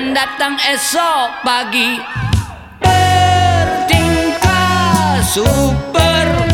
akan datang esok pagi. Bertingkah super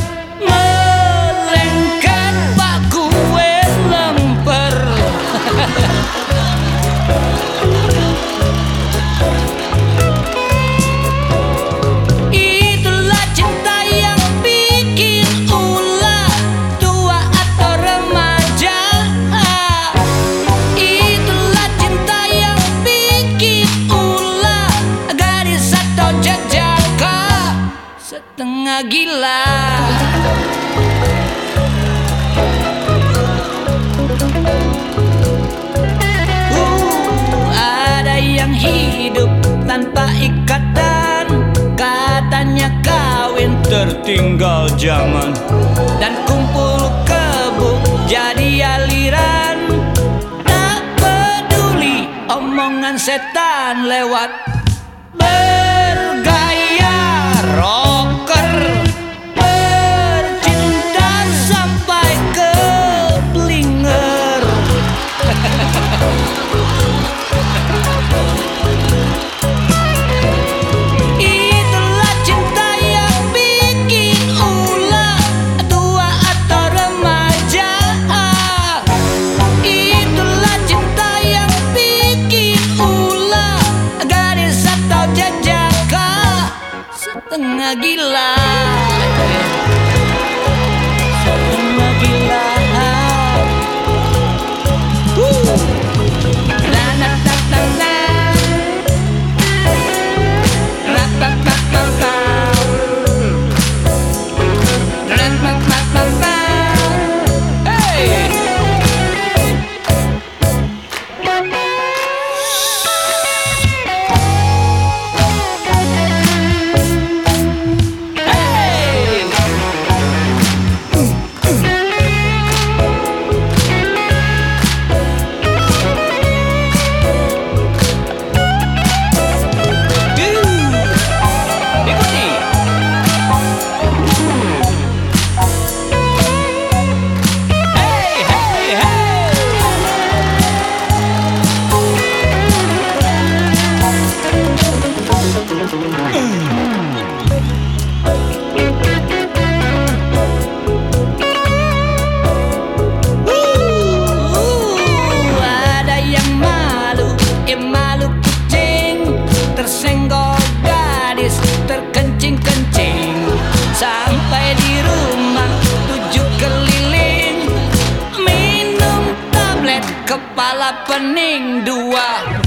gila. Uh, Ada yang hidup tanpa ikatan. Katanya kawin tertinggal zaman. Dan kumpul kebuk jadi aliran. Tak peduli omongan setan lewat. Ber águila kepala pening dua.